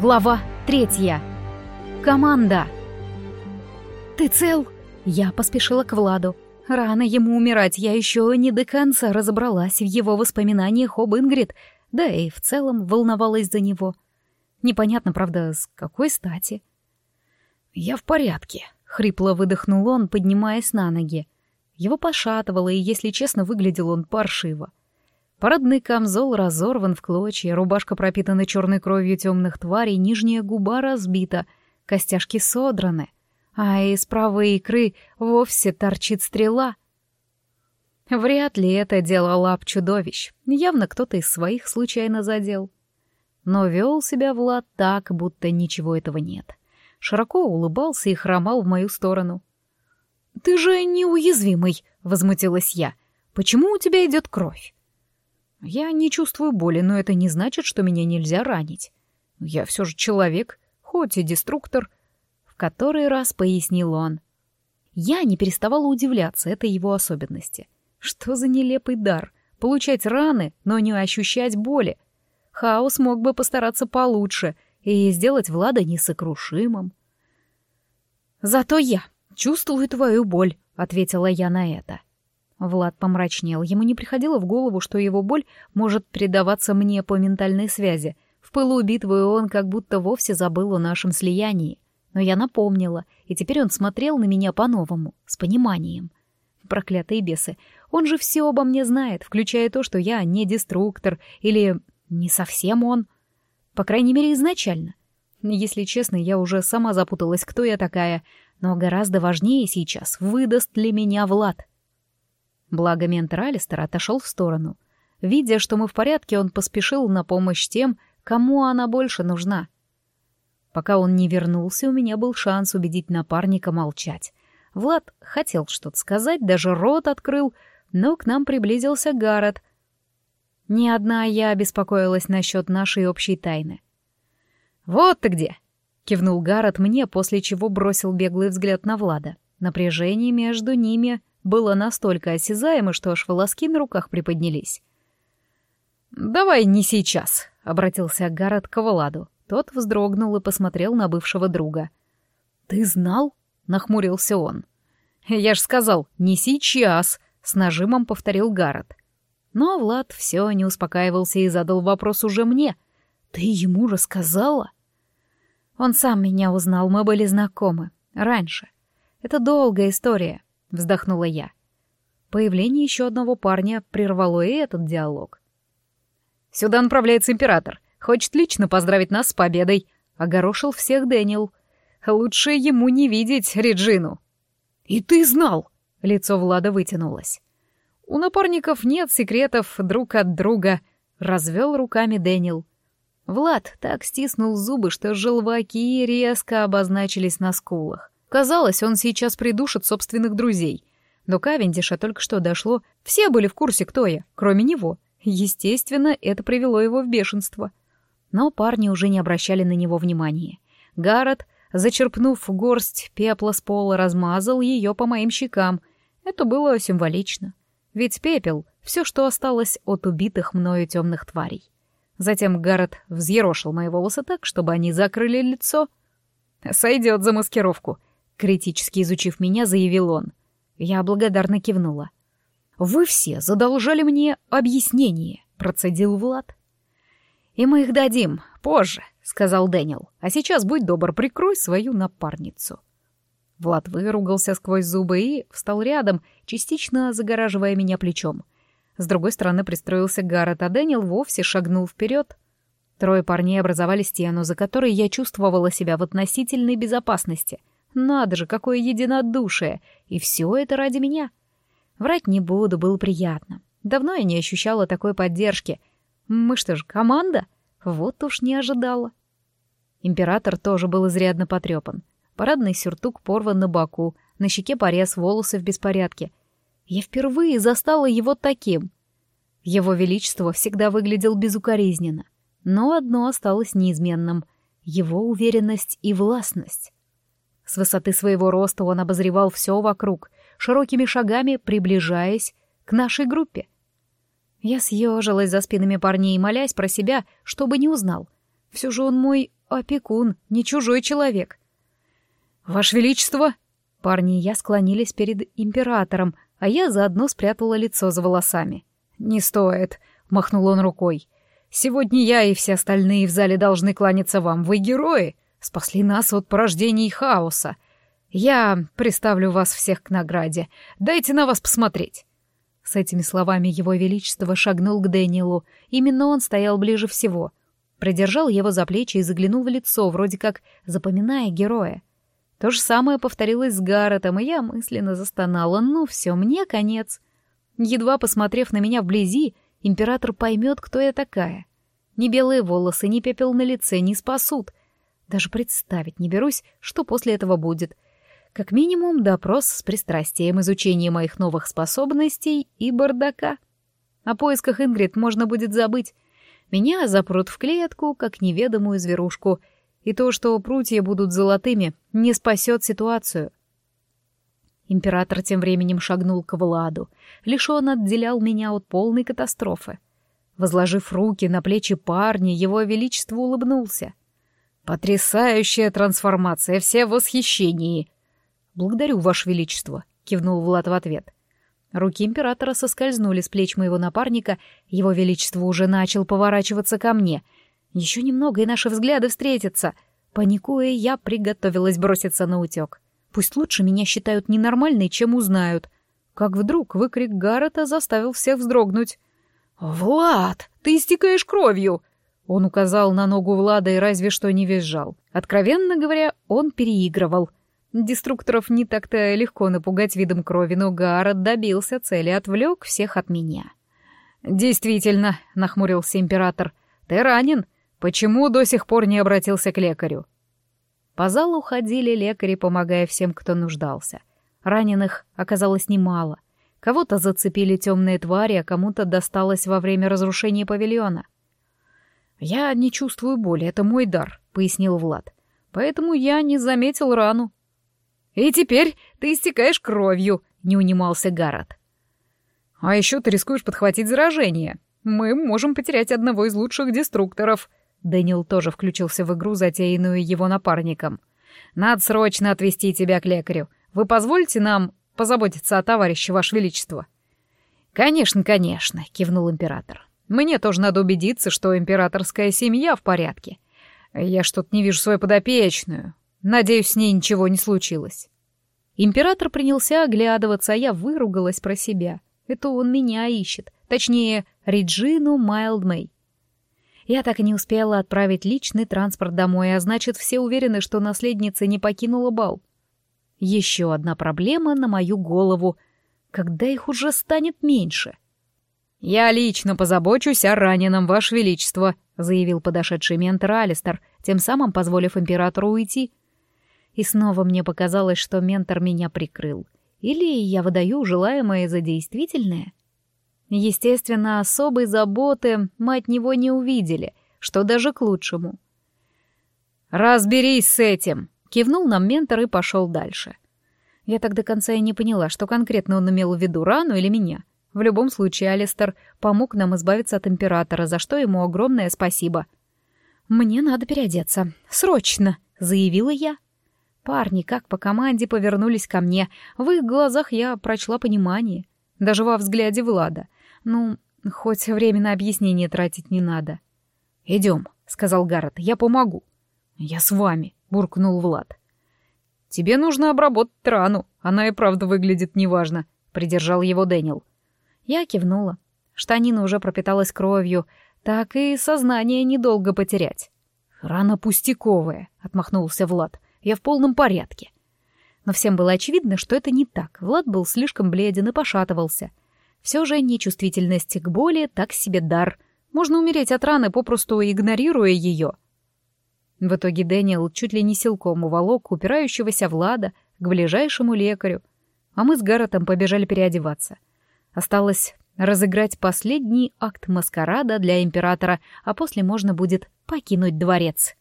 Глава третья. Команда. «Ты цел?» Я поспешила к Владу. Рано ему умирать, я еще не до конца разобралась в его воспоминаниях об Ингрид, да и в целом волновалась за него. Непонятно, правда, с какой стати. «Я в порядке», — хрипло выдохнул он, поднимаясь на ноги. Его пошатывало, и, если честно, выглядел он паршиво. Парадный камзол разорван в клочья, рубашка пропитана черной кровью темных тварей, нижняя губа разбита, костяшки содраны, а из правой икры вовсе торчит стрела. Вряд ли это дело лап чудовищ, явно кто-то из своих случайно задел. Но вел себя Влад так, будто ничего этого нет. Широко улыбался и хромал в мою сторону. «Ты же неуязвимый!» — возмутилась я. «Почему у тебя идет кровь?» Я не чувствую боли, но это не значит, что меня нельзя ранить. Я все же человек, хоть и деструктор. В который раз пояснил он. Я не переставала удивляться этой его особенности. Что за нелепый дар? Получать раны, но не ощущать боли. Хаос мог бы постараться получше и сделать Влада несокрушимым. «Зато я чувствую твою боль», — ответила я на это. — Влад помрачнел. Ему не приходило в голову, что его боль может передаваться мне по ментальной связи. В пылу битвы он как будто вовсе забыл о нашем слиянии. Но я напомнила, и теперь он смотрел на меня по-новому, с пониманием. Проклятые бесы. Он же все обо мне знает, включая то, что я не деструктор, или не совсем он. По крайней мере, изначально. Если честно, я уже сама запуталась, кто я такая, но гораздо важнее сейчас, выдаст ли меня Влад. Благо ментор Алистер отошел в сторону. Видя, что мы в порядке, он поспешил на помощь тем, кому она больше нужна. Пока он не вернулся, у меня был шанс убедить напарника молчать. Влад хотел что-то сказать, даже рот открыл, но к нам приблизился Гаррет. Не одна я беспокоилась насчет нашей общей тайны. «Вот ты где!» — кивнул Гаррет мне, после чего бросил беглый взгляд на Влада. Напряжение между ними было настолько осязаемо, что аж волоски на руках приподнялись. «Давай не сейчас», — обратился Гаррет к Владу. Тот вздрогнул и посмотрел на бывшего друга. «Ты знал?» — нахмурился он. «Я ж сказал, не сейчас», — с нажимом повторил Гаррет. Но Влад все не успокаивался и задал вопрос уже мне. «Ты ему рассказала?» Он сам меня узнал, мы были знакомы. Раньше. Это долгая история вздохнула я. Появление еще одного парня прервало и этот диалог. «Сюда направляется император. Хочет лично поздравить нас с победой», — огорошил всех Дэниел. «Лучше ему не видеть Реджину». «И ты знал!» — лицо Влада вытянулось. «У напарников нет секретов друг от друга», — развел руками Дэниел. Влад так стиснул зубы, что желваки резко обозначились на скулах. Казалось, он сейчас придушит собственных друзей. До Кавендиша только что дошло, все были в курсе, кто я, кроме него. Естественно, это привело его в бешенство. Но парни уже не обращали на него внимания. Гаррет, зачерпнув горсть пепла с пола, размазал ее по моим щекам. Это было символично. Ведь пепел — все, что осталось от убитых мною темных тварей. Затем Гаррет взъерошил мои волосы так, чтобы они закрыли лицо. «Сойдет за маскировку», Критически изучив меня, заявил он. Я благодарно кивнула. «Вы все задолжали мне объяснение», — процедил Влад. «И мы их дадим позже», — сказал Дэниел. «А сейчас, будь добр, прикрой свою напарницу». Влад выругался сквозь зубы и встал рядом, частично загораживая меня плечом. С другой стороны пристроился Гаррет, а Дэниел вовсе шагнул вперед. Трое парней образовали стену, за которой я чувствовала себя в относительной безопасности — надо же, какое единодушие! И все это ради меня. Врать не буду, было приятно. Давно я не ощущала такой поддержки. Мы что ж, команда? Вот уж не ожидала. Император тоже был изрядно потрепан. Парадный сюртук порван на боку, на щеке порез, волосы в беспорядке. Я впервые застала его таким. Его Величество всегда выглядел безукоризненно. Но одно осталось неизменным — его уверенность и властность. С высоты своего роста он обозревал все вокруг, широкими шагами приближаясь к нашей группе. Я съежилась за спинами парней, молясь про себя, чтобы не узнал. Все же он мой опекун, не чужой человек. «Ваше Величество!» Парни и я склонились перед императором, а я заодно спрятала лицо за волосами. «Не стоит», — махнул он рукой. «Сегодня я и все остальные в зале должны кланяться вам. Вы герои, спасли нас от порождений хаоса. Я приставлю вас всех к награде. Дайте на вас посмотреть». С этими словами его величество шагнул к Дэниелу. Именно он стоял ближе всего. Придержал его за плечи и заглянул в лицо, вроде как запоминая героя. То же самое повторилось с Гарретом, и я мысленно застонала. Ну все, мне конец. Едва посмотрев на меня вблизи, император поймет, кто я такая. Ни белые волосы, ни пепел на лице не спасут. Даже представить не берусь, что после этого будет. Как минимум, допрос с пристрастием изучения моих новых способностей и бардака. О поисках Ингрид можно будет забыть. Меня запрут в клетку, как неведомую зверушку — и то, что прутья будут золотыми, не спасет ситуацию. Император тем временем шагнул к Владу. Лишь он отделял меня от полной катастрофы. Возложив руки на плечи парня, его величество улыбнулся. «Потрясающая трансформация, все в восхищении!» «Благодарю, ваше величество», — кивнул Влад в ответ. Руки императора соскользнули с плеч моего напарника, его величество уже начал поворачиваться ко мне — еще немного, и наши взгляды встретятся. Паникуя, я приготовилась броситься на утек. Пусть лучше меня считают ненормальной, чем узнают. Как вдруг выкрик Гаррета заставил всех вздрогнуть. «Влад, ты истекаешь кровью!» Он указал на ногу Влада и разве что не визжал. Откровенно говоря, он переигрывал. Деструкторов не так-то легко напугать видом крови, но Гаррет добился цели, отвлек всех от меня. «Действительно», — нахмурился император, — «ты ранен. Почему до сих пор не обратился к лекарю? По залу ходили лекари, помогая всем, кто нуждался. Раненых оказалось немало. Кого-то зацепили темные твари, а кому-то досталось во время разрушения павильона. «Я не чувствую боли, это мой дар», — пояснил Влад. «Поэтому я не заметил рану». «И теперь ты истекаешь кровью», — не унимался Гаррет. «А еще ты рискуешь подхватить заражение. Мы можем потерять одного из лучших деструкторов», Дэниел тоже включился в игру, затеянную его напарником. «Надо срочно отвезти тебя к лекарю. Вы позволите нам позаботиться о товарище, Ваше Величество?» «Конечно, конечно», — кивнул император. «Мне тоже надо убедиться, что императорская семья в порядке. Я что-то не вижу свою подопечную. Надеюсь, с ней ничего не случилось». Император принялся оглядываться, а я выругалась про себя. Это он меня ищет. Точнее, Реджину Майлдмей. Я так и не успела отправить личный транспорт домой, а значит, все уверены, что наследница не покинула бал. Еще одна проблема на мою голову. Когда их уже станет меньше? «Я лично позабочусь о раненом, Ваше Величество», — заявил подошедший ментор Алистер, тем самым позволив императору уйти. И снова мне показалось, что ментор меня прикрыл. Или я выдаю желаемое за действительное? Естественно, особой заботы мы от него не увидели, что даже к лучшему. «Разберись с этим!» — кивнул нам ментор и пошел дальше. Я так до конца и не поняла, что конкретно он имел в виду, рану или меня. В любом случае, Алистер помог нам избавиться от императора, за что ему огромное спасибо. «Мне надо переодеться. Срочно!» — заявила я. Парни, как по команде, повернулись ко мне. В их глазах я прочла понимание. Даже во взгляде Влада. Ну, хоть время на объяснение тратить не надо. «Идем», — сказал Гаррет, — «я помогу». «Я с вами», — буркнул Влад. «Тебе нужно обработать рану, она и правда выглядит неважно», — придержал его Дэниел. Я кивнула. Штанина уже пропиталась кровью, так и сознание недолго потерять. «Рана пустяковая», — отмахнулся Влад. «Я в полном порядке». Но всем было очевидно, что это не так. Влад был слишком бледен и пошатывался — все же нечувствительность к боли так себе дар. Можно умереть от раны, попросту игнорируя ее. В итоге Дэниел чуть ли не силком уволок упирающегося Влада к ближайшему лекарю, а мы с Гарретом побежали переодеваться. Осталось разыграть последний акт маскарада для императора, а после можно будет покинуть дворец.